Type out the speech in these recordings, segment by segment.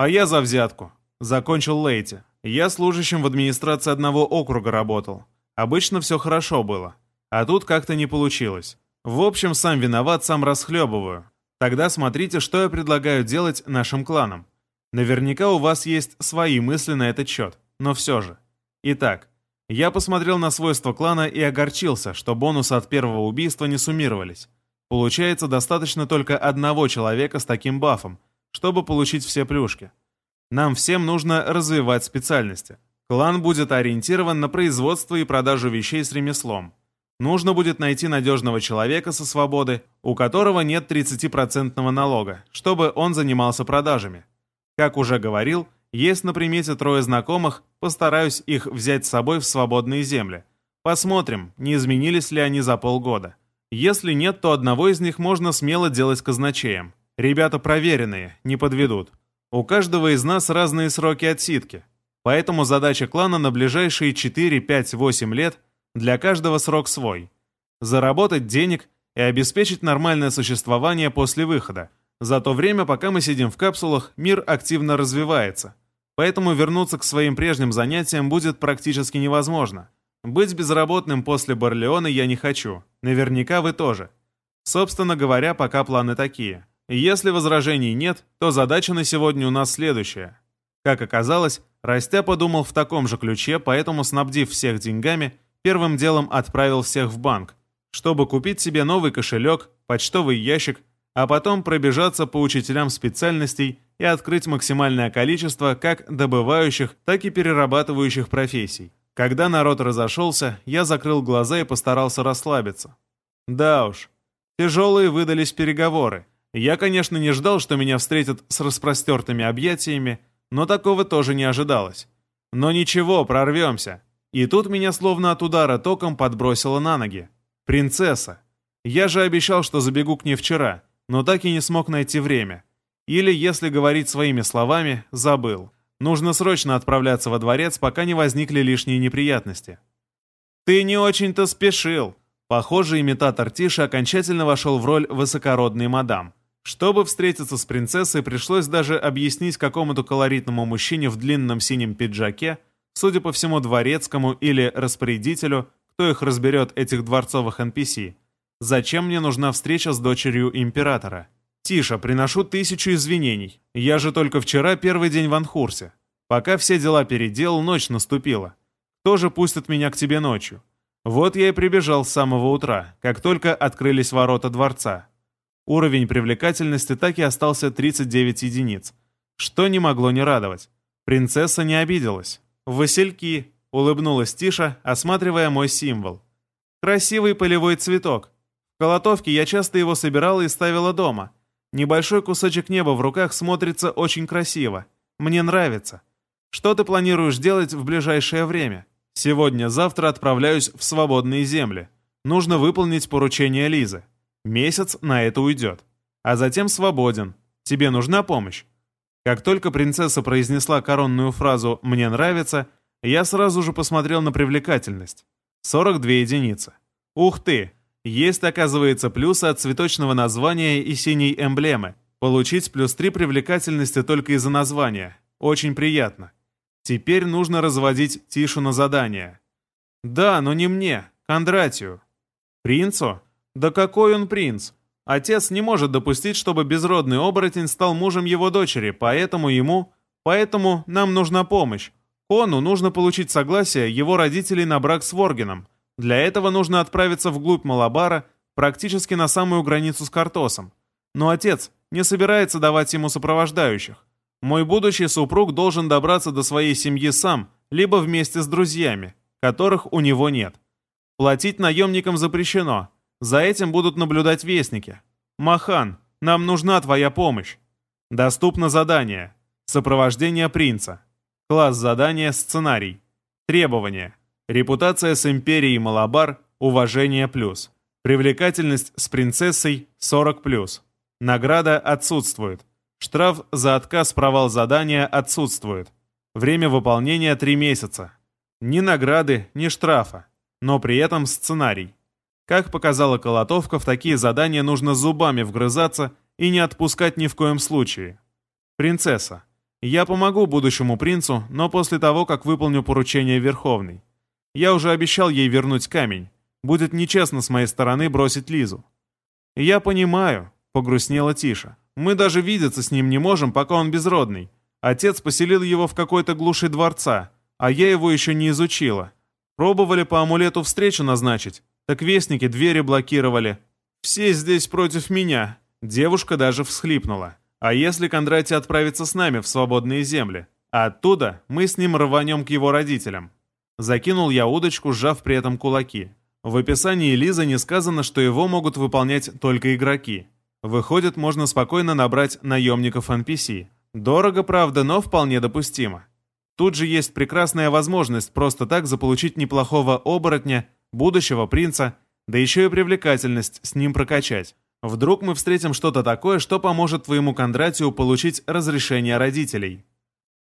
«А я за взятку», — закончил Лейти. «Я служащим в администрации одного округа работал. Обычно все хорошо было. А тут как-то не получилось. В общем, сам виноват, сам расхлебываю. Тогда смотрите, что я предлагаю делать нашим кланам. Наверняка у вас есть свои мысли на этот счет, но все же. Итак, я посмотрел на свойства клана и огорчился, что бонусы от первого убийства не суммировались. Получается, достаточно только одного человека с таким бафом, чтобы получить все плюшки. Нам всем нужно развивать специальности. Клан будет ориентирован на производство и продажу вещей с ремеслом. Нужно будет найти надежного человека со свободы, у которого нет 30% налога, чтобы он занимался продажами. Как уже говорил, есть на примете трое знакомых, постараюсь их взять с собой в свободные земли. Посмотрим, не изменились ли они за полгода. Если нет, то одного из них можно смело делать казначеем. Ребята проверенные, не подведут. У каждого из нас разные сроки отсидки. Поэтому задача клана на ближайшие 4, 5, 8 лет для каждого срок свой. Заработать денег и обеспечить нормальное существование после выхода. За то время, пока мы сидим в капсулах, мир активно развивается. Поэтому вернуться к своим прежним занятиям будет практически невозможно. Быть безработным после Барлеона я не хочу. Наверняка вы тоже. Собственно говоря, пока планы такие. Если возражений нет, то задача на сегодня у нас следующая. Как оказалось, Растя подумал в таком же ключе, поэтому, снабдив всех деньгами, первым делом отправил всех в банк, чтобы купить себе новый кошелек, почтовый ящик, а потом пробежаться по учителям специальностей и открыть максимальное количество как добывающих, так и перерабатывающих профессий. Когда народ разошелся, я закрыл глаза и постарался расслабиться. Да уж, тяжелые выдались переговоры. Я, конечно, не ждал, что меня встретят с распростертыми объятиями, но такого тоже не ожидалось. Но ничего, прорвемся. И тут меня словно от удара током подбросило на ноги. Принцесса. Я же обещал, что забегу к ней вчера, но так и не смог найти время. Или, если говорить своими словами, забыл. Нужно срочно отправляться во дворец, пока не возникли лишние неприятности. «Ты не очень-то спешил!» Похоже, имитатор Тиши окончательно вошел в роль высокородной мадам. Чтобы встретиться с принцессой, пришлось даже объяснить какому-то колоритному мужчине в длинном синем пиджаке, судя по всему дворецкому или распорядителю, кто их разберет, этих дворцовых NPC, зачем мне нужна встреча с дочерью императора. «Тише, приношу тысячу извинений. Я же только вчера первый день в Анхурсе. Пока все дела переделал, ночь наступила. Кто же пустит меня к тебе ночью? Вот я и прибежал с самого утра, как только открылись ворота дворца. Уровень привлекательности так и остался 39 единиц, что не могло не радовать. Принцесса не обиделась. «Васильки!» — улыбнулась Тиша, осматривая мой символ. «Красивый полевой цветок. В колотовке я часто его собирала и ставила дома. Небольшой кусочек неба в руках смотрится очень красиво. Мне нравится. Что ты планируешь делать в ближайшее время? Сегодня-завтра отправляюсь в свободные земли. Нужно выполнить поручение Лизы. Месяц на это уйдет. А затем свободен. Тебе нужна помощь?» Как только принцесса произнесла коронную фразу «мне нравится», я сразу же посмотрел на привлекательность. 42 единицы. Ух ты! Есть, оказывается, плюсы от цветочного названия и синей эмблемы. Получить плюс 3 привлекательности только из-за названия. Очень приятно. Теперь нужно разводить Тишу на задание. Да, но не мне, Кондратию. Принцу? Да какой он принц? Отец не может допустить, чтобы безродный оборотень стал мужем его дочери, поэтому ему... Поэтому нам нужна помощь. Кону нужно получить согласие его родителей на брак с Воргеном. Для этого нужно отправиться вглубь Малабара, практически на самую границу с Картосом. Но отец не собирается давать ему сопровождающих. Мой будущий супруг должен добраться до своей семьи сам, либо вместе с друзьями, которых у него нет. Платить наемникам запрещено, за этим будут наблюдать вестники. Махан, нам нужна твоя помощь. Доступно задание. Сопровождение принца. Класс задания «Сценарий». Требования. Репутация с империей Малабар уважение плюс. Привлекательность с принцессой 40 плюс. Награда отсутствует. Штраф за отказ провал задания отсутствует. Время выполнения 3 месяца. Ни награды, ни штрафа. Но при этом сценарий. Как показала Колотовка, в такие задания нужно зубами вгрызаться и не отпускать ни в коем случае. Принцесса, Я помогу будущему принцу, но после того, как выполню поручение Верховной. Я уже обещал ей вернуть камень. Будет нечестно с моей стороны бросить Лизу». «Я понимаю», — погрустнела Тиша. «Мы даже видеться с ним не можем, пока он безродный. Отец поселил его в какой-то глуши дворца, а я его еще не изучила. Пробовали по амулету встречу назначить, так вестники двери блокировали. Все здесь против меня». Девушка даже всхлипнула. «А если Кондратий отправится с нами в свободные земли? А оттуда мы с ним рванем к его родителям». Закинул я удочку, сжав при этом кулаки. В описании Лизы не сказано, что его могут выполнять только игроки. Выходит, можно спокойно набрать наемников NPC. Дорого, правда, но вполне допустимо. Тут же есть прекрасная возможность просто так заполучить неплохого оборотня, будущего принца, да еще и привлекательность с ним прокачать. Вдруг мы встретим что-то такое, что поможет твоему Кондратию получить разрешение родителей.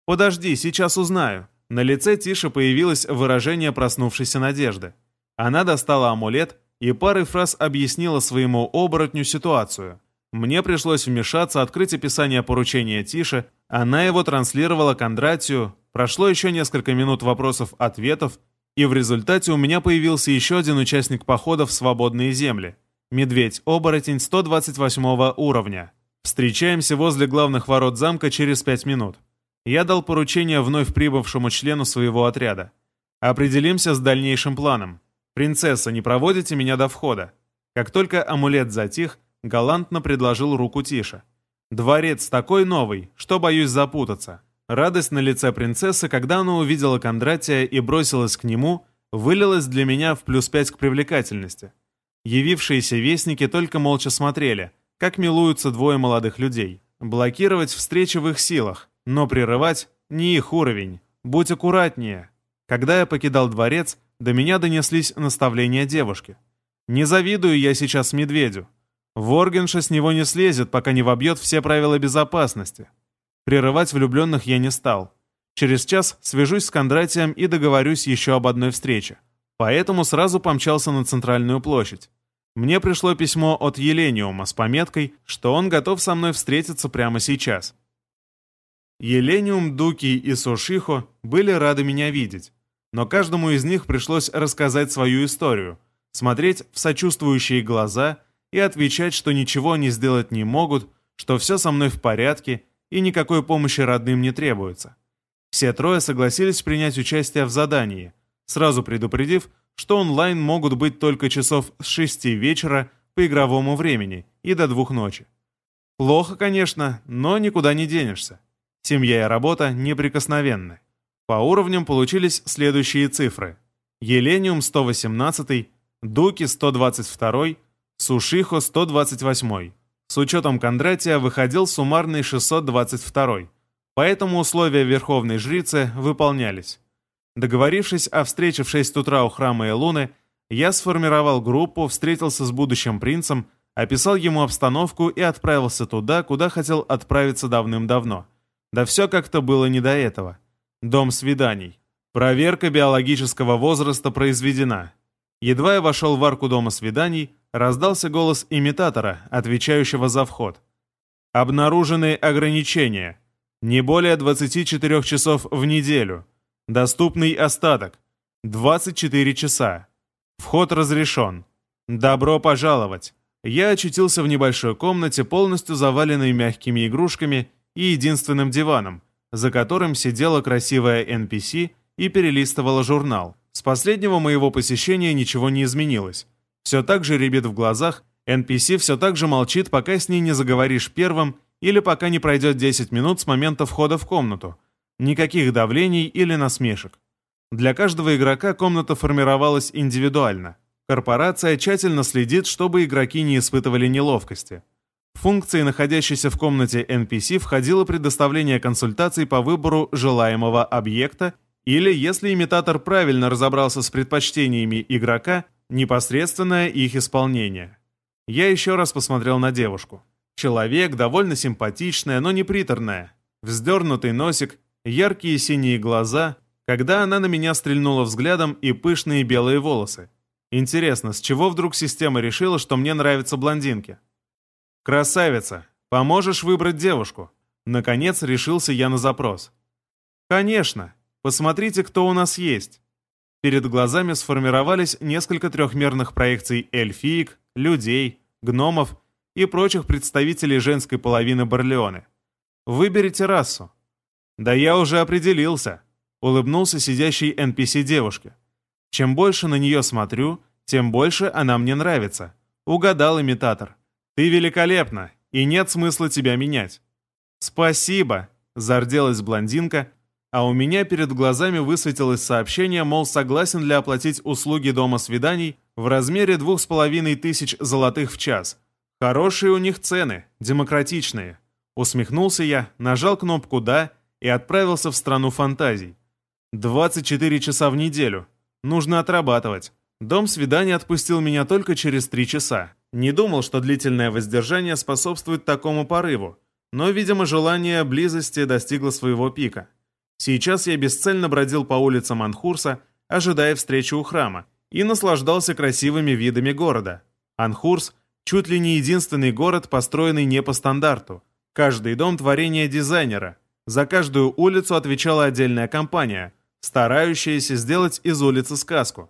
Подожди, сейчас узнаю. На лице Тиши появилось выражение проснувшейся надежды. Она достала амулет и парой фраз объяснила своему оборотню ситуацию. Мне пришлось вмешаться, открыть описание поручения Тиши, она его транслировала Кондратию, прошло еще несколько минут вопросов-ответов, и в результате у меня появился еще один участник похода в свободные земли. Медведь-оборотень 128 уровня. Встречаемся возле главных ворот замка через пять минут. Я дал поручение вновь прибывшему члену своего отряда. Определимся с дальнейшим планом. «Принцесса, не проводите меня до входа?» Как только амулет затих, галантно предложил руку Тише. «Дворец такой новый, что боюсь запутаться». Радость на лице принцессы, когда она увидела Кондратия и бросилась к нему, вылилась для меня в плюс пять к привлекательности. Явившиеся вестники только молча смотрели, как милуются двое молодых людей. Блокировать встречи в их силах, но прерывать не их уровень. Будь аккуратнее. Когда я покидал дворец, до меня донеслись наставления девушки. Не завидую я сейчас медведю. Воргенша с него не слезет, пока не вобьет все правила безопасности. Прерывать влюбленных я не стал. Через час свяжусь с Кондратием и договорюсь еще об одной встрече. Поэтому сразу помчался на центральную площадь. Мне пришло письмо от Елениума с пометкой, что он готов со мной встретиться прямо сейчас. Елениум, Дуки и Сушихо были рады меня видеть, но каждому из них пришлось рассказать свою историю, смотреть в сочувствующие глаза и отвечать, что ничего они сделать не могут, что все со мной в порядке и никакой помощи родным не требуется. Все трое согласились принять участие в задании, сразу предупредив, что онлайн могут быть только часов с 6 вечера по игровому времени и до двух ночи. Плохо, конечно, но никуда не денешься. Семья и работа неприкосновенны. По уровням получились следующие цифры. Елениум 118, Дуки 122, Сушихо 128. С учетом Кондратия выходил суммарный 622, поэтому условия Верховной Жрицы выполнялись. Договорившись о встрече в 6 утра у храма Элуны, я сформировал группу, встретился с будущим принцем, описал ему обстановку и отправился туда, куда хотел отправиться давным-давно. Да все как-то было не до этого. Дом свиданий. Проверка биологического возраста произведена. Едва я вошел в арку дома свиданий, раздался голос имитатора, отвечающего за вход. Обнаружены ограничения. Не более 24 часов в неделю. Доступный остаток. 24 часа. Вход разрешен. Добро пожаловать. Я очутился в небольшой комнате, полностью заваленной мягкими игрушками и единственным диваном, за которым сидела красивая NPC и перелистывала журнал. С последнего моего посещения ничего не изменилось. Все так же ребит в глазах, NPC все так же молчит, пока с ней не заговоришь первым или пока не пройдет 10 минут с момента входа в комнату. Никаких давлений или насмешек. Для каждого игрока комната формировалась индивидуально. Корпорация тщательно следит, чтобы игроки не испытывали неловкости. В функции, находящейся в комнате NPC, входило предоставление консультаций по выбору желаемого объекта или, если имитатор правильно разобрался с предпочтениями игрока, непосредственное их исполнение. Я еще раз посмотрел на девушку. Человек довольно симпатичная, но не приторная. Вздернутый носик, яркие синие глаза, когда она на меня стрельнула взглядом и пышные белые волосы. Интересно, с чего вдруг система решила, что мне нравятся блондинки? «Красавица, поможешь выбрать девушку?» Наконец решился я на запрос. «Конечно. Посмотрите, кто у нас есть». Перед глазами сформировались несколько трехмерных проекций эльфиек, людей, гномов и прочих представителей женской половины Барлеоны. Выберите расу. Да я уже определился, улыбнулся сидящий NPC девушке. Чем больше на нее смотрю, тем больше она мне нравится. Угадал имитатор. Ты великолепна, и нет смысла тебя менять. Спасибо, зарделась блондинка, а у меня перед глазами высветилось сообщение, мол, согласен ли оплатить услуги дома свиданий в размере двух с половиной тысяч золотых в час. Хорошие у них цены, демократичные. Усмехнулся я, нажал кнопку «Да» и отправился в страну фантазий. 24 часа в неделю. Нужно отрабатывать. Дом свидания отпустил меня только через три часа. Не думал, что длительное воздержание способствует такому порыву, но, видимо, желание близости достигло своего пика. Сейчас я бесцельно бродил по улицам Анхурса, ожидая встречи у храма, и наслаждался красивыми видами города. Анхурс – чуть ли не единственный город, построенный не по стандарту. Каждый дом – творение дизайнера. За каждую улицу отвечала отдельная компания, старающаяся сделать из улицы сказку.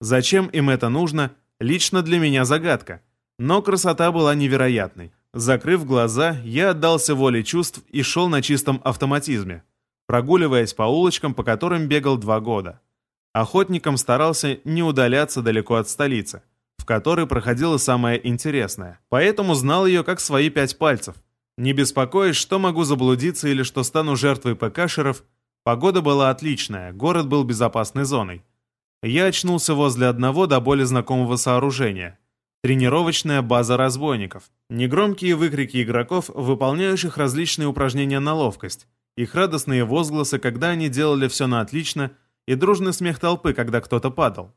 Зачем им это нужно, лично для меня загадка. Но красота была невероятной. Закрыв глаза, я отдался воле чувств и шел на чистом автоматизме, прогуливаясь по улочкам, по которым бегал два года. Охотником старался не удаляться далеко от столицы, в которой проходило самое интересное, поэтому знал ее как свои пять пальцев. Не беспокоясь, что могу заблудиться или что стану жертвой ПКшеров, погода была отличная, город был безопасной зоной. Я очнулся возле одного до боли знакомого сооружения. Тренировочная база разбойников. Негромкие выкрики игроков, выполняющих различные упражнения на ловкость. Их радостные возгласы, когда они делали все на отлично – и дружный смех толпы, когда кто-то падал.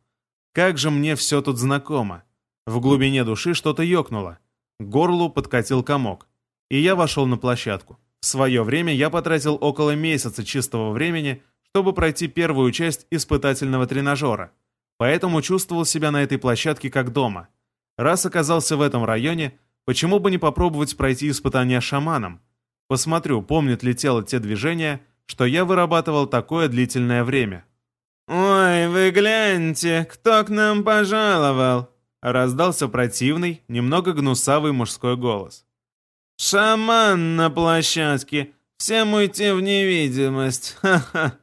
Как же мне все тут знакомо. В глубине души что-то ёкнуло. К горлу подкатил комок. И я вошел на площадку. В свое время я потратил около месяца чистого времени, чтобы пройти первую часть испытательного тренажера. Поэтому чувствовал себя на этой площадке как дома. Раз оказался в этом районе, почему бы не попробовать пройти испытание шаманом? Посмотрю, помнит ли тело те движения, что я вырабатывал такое длительное время. «Ой, вы гляньте, кто к нам пожаловал!» Раздался противный, немного гнусавый мужской голос. «Шаман на площадке! Всем уйти в невидимость! Ха-ха!»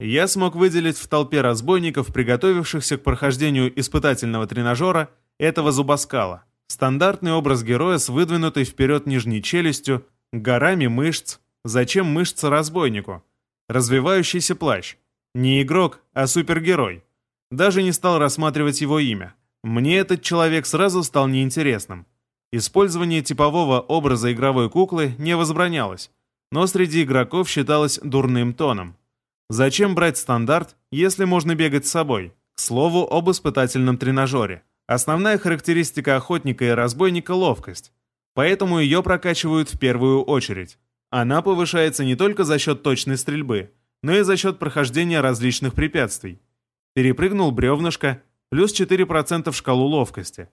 Я смог выделить в толпе разбойников, приготовившихся к прохождению испытательного тренажера, этого зубоскала. Стандартный образ героя с выдвинутой вперед нижней челюстью, горами мышц. Зачем мышцы разбойнику? Развивающийся плащ. Не игрок, а супергерой. Даже не стал рассматривать его имя. Мне этот человек сразу стал неинтересным. Использование типового образа игровой куклы не возбранялось, но среди игроков считалось дурным тоном. Зачем брать стандарт, если можно бегать с собой? К слову об испытательном тренажере. Основная характеристика охотника и разбойника – ловкость. Поэтому ее прокачивают в первую очередь. Она повышается не только за счет точной стрельбы – но и за счет прохождения различных препятствий. Перепрыгнул бревнышко, плюс 4% в шкалу ловкости.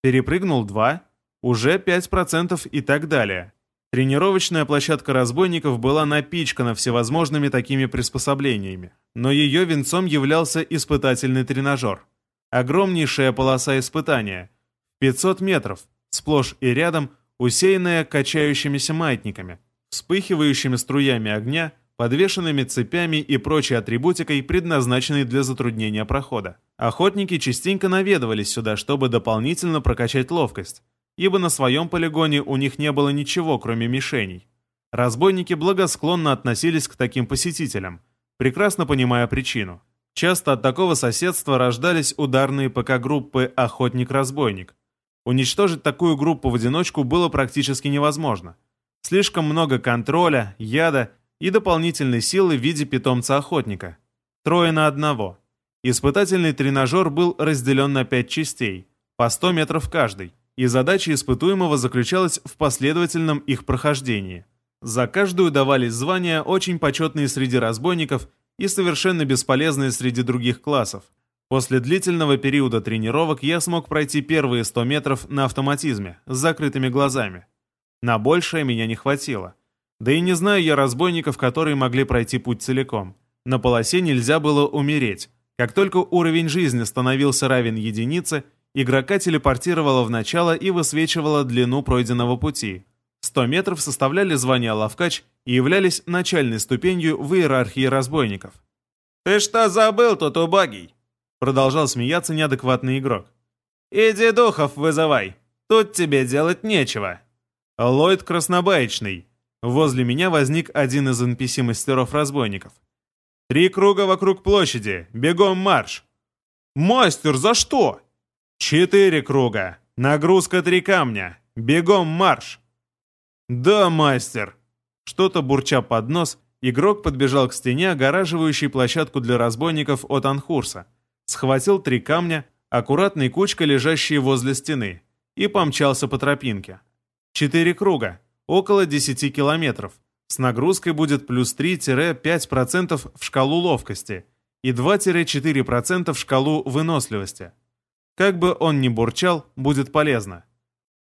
Перепрыгнул 2, уже 5% и так далее. Тренировочная площадка разбойников была напичкана всевозможными такими приспособлениями, но ее венцом являлся испытательный тренажер. Огромнейшая полоса испытания, 500 метров, сплошь и рядом усеянная качающимися маятниками, вспыхивающими струями огня – подвешенными цепями и прочей атрибутикой, предназначенной для затруднения прохода. Охотники частенько наведывались сюда, чтобы дополнительно прокачать ловкость, ибо на своем полигоне у них не было ничего, кроме мишеней. Разбойники благосклонно относились к таким посетителям, прекрасно понимая причину. Часто от такого соседства рождались ударные ПК-группы «Охотник-разбойник». Уничтожить такую группу в одиночку было практически невозможно. Слишком много контроля, яда и дополнительной силы в виде питомца-охотника. Трое на одного. Испытательный тренажер был разделен на пять частей, по 100 метров каждой, и задача испытуемого заключалась в последовательном их прохождении. За каждую давались звания, очень почетные среди разбойников и совершенно бесполезные среди других классов. После длительного периода тренировок я смог пройти первые 100 метров на автоматизме, с закрытыми глазами. На большее меня не хватило – Да и не знаю я разбойников, которые могли пройти путь целиком. На полосе нельзя было умереть. Как только уровень жизни становился равен единице, игрока телепортировало в начало и высвечивало длину пройденного пути. 100 метров составляли звание Лавкач и являлись начальной ступенью в иерархии разбойников. «Ты что забыл тут, убогий?» Продолжал смеяться неадекватный игрок. «Иди духов вызывай, тут тебе делать нечего». Ллойд Краснобаечный. Возле меня возник один из NPC-мастеров-разбойников. «Три круга вокруг площади, бегом марш!» «Мастер, за что?» «Четыре круга, нагрузка три камня, бегом марш!» «Да, мастер!» Что-то бурча под нос, игрок подбежал к стене, огораживающей площадку для разбойников от Анхурса, схватил три камня, аккуратной кучкой лежащие возле стены, и помчался по тропинке. Четыре круга, около 10 километров. С нагрузкой будет плюс 3-5% в шкалу ловкости и 2-4% в шкалу выносливости. Как бы он ни бурчал, будет полезно.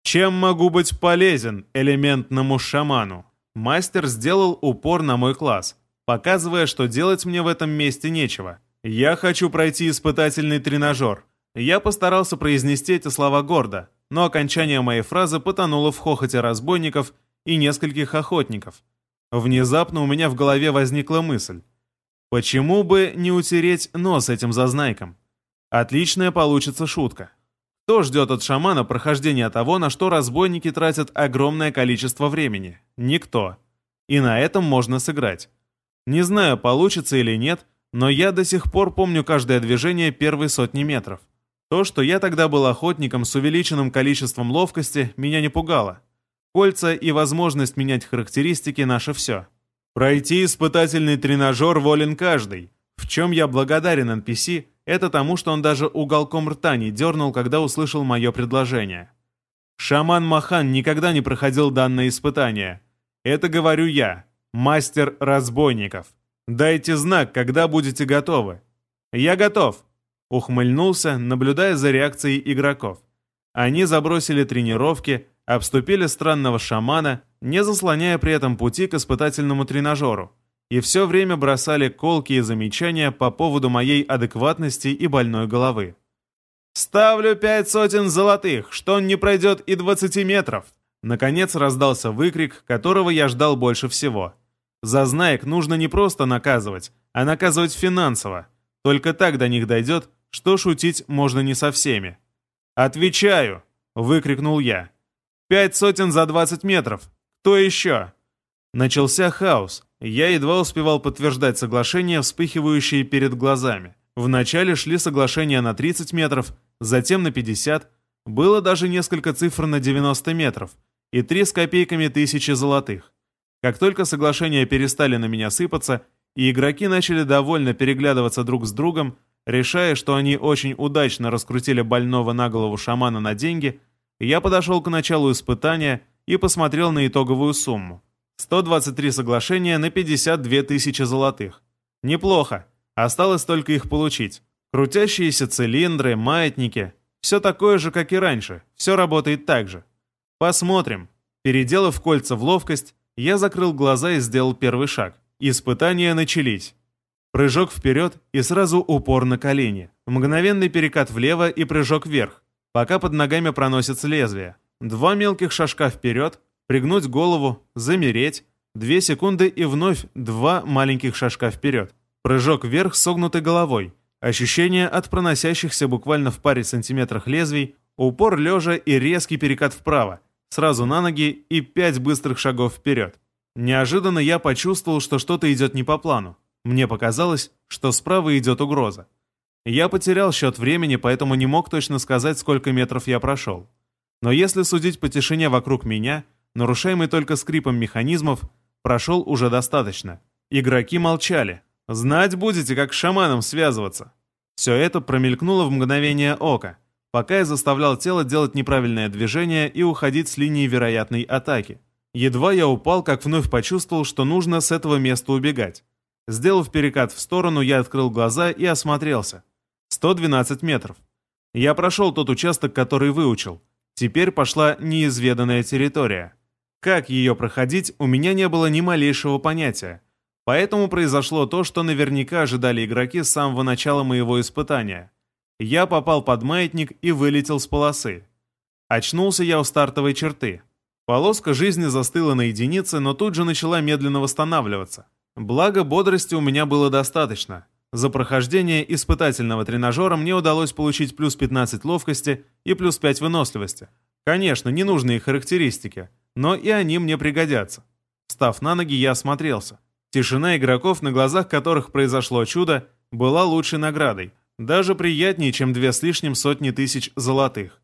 Чем могу быть полезен элементному шаману? Мастер сделал упор на мой класс, показывая, что делать мне в этом месте нечего. Я хочу пройти испытательный тренажер. Я постарался произнести эти слова гордо, но окончание моей фразы потонуло в хохоте разбойников и нескольких охотников. Внезапно у меня в голове возникла мысль. Почему бы не утереть нос этим зазнайком? Отличная получится шутка. Кто ждет от шамана прохождения того, на что разбойники тратят огромное количество времени? Никто. И на этом можно сыграть. Не знаю, получится или нет, но я до сих пор помню каждое движение первой сотни метров. То, что я тогда был охотником с увеличенным количеством ловкости, меня не пугало. Кольца и возможность менять характеристики – наше все. Пройти испытательный тренажер волен каждый. В чем я благодарен NPC – это тому, что он даже уголком рта не дернул, когда услышал мое предложение. Шаман Махан никогда не проходил данное испытание. Это говорю я, мастер разбойников. Дайте знак, когда будете готовы. Я готов. Ухмыльнулся, наблюдая за реакцией игроков. Они забросили тренировки, обступили странного шамана, не заслоняя при этом пути к испытательному тренажеру и все время бросали колкие замечания по поводу моей адекватности и больной головы. «Ставлю пять сотен золотых, что он не пройдет и двадцати метров!» Наконец раздался выкрик, которого я ждал больше всего. За знаек нужно не просто наказывать, а наказывать финансово. Только так до них дойдет, что шутить можно не со всеми. «Отвечаю!» — выкрикнул я. «Пять сотен за двадцать метров! Кто еще?» Начался хаос, я едва успевал подтверждать соглашения, вспыхивающие перед глазами. Вначале шли соглашения на 30 метров, затем на 50, было даже несколько цифр на 90 метров и три с копейками тысячи золотых. Как только соглашения перестали на меня сыпаться, и игроки начали довольно переглядываться друг с другом, решая, что они очень удачно раскрутили больного на голову шамана на деньги, я подошел к началу испытания и посмотрел на итоговую сумму. 123 соглашения на 52 тысячи золотых. Неплохо. Осталось только их получить. Крутящиеся цилиндры, маятники. Все такое же, как и раньше. Все работает так же. Посмотрим. Переделав кольца в ловкость, я закрыл глаза и сделал первый шаг. Испытания начались. Прыжок вперед и сразу упор на колени. Мгновенный перекат влево и прыжок вверх, пока под ногами проносится лезвие. Два мелких шажка вперед, пригнуть голову, замереть, две секунды и вновь два маленьких шажка вперед. Прыжок вверх согнутой головой, ощущение от проносящихся буквально в паре сантиметрах лезвий, упор лежа и резкий перекат вправо, сразу на ноги и пять быстрых шагов вперед. Неожиданно я почувствовал, что что-то идет не по плану. Мне показалось, что справа идет угроза. Я потерял счет времени, поэтому не мог точно сказать, сколько метров я прошел. Но если судить по тишине вокруг меня, нарушаемый только скрипом механизмов, прошел уже достаточно. Игроки молчали. «Знать будете, как с шаманом связываться». Все это промелькнуло в мгновение ока, пока я заставлял тело делать неправильное движение и уходить с линии вероятной атаки. Едва я упал, как вновь почувствовал, что нужно с этого места убегать. Сделав перекат в сторону, я открыл глаза и осмотрелся. 112 метров. Я прошел тот участок, который выучил. Теперь пошла неизведанная территория. Как ее проходить, у меня не было ни малейшего понятия. Поэтому произошло то, что наверняка ожидали игроки с самого начала моего испытания. Я попал под маятник и вылетел с полосы. Очнулся я у стартовой черты. Полоска жизни застыла на единице, но тут же начала медленно восстанавливаться. Благо, бодрости у меня было достаточно. За прохождение испытательного тренажера мне удалось получить плюс 15 ловкости и плюс 5 выносливости. Конечно, ненужные характеристики, но и они мне пригодятся. Встав на ноги, я осмотрелся. Тишина игроков, на глазах которых произошло чудо, была лучшей наградой. Даже приятнее, чем две с лишним сотни тысяч золотых.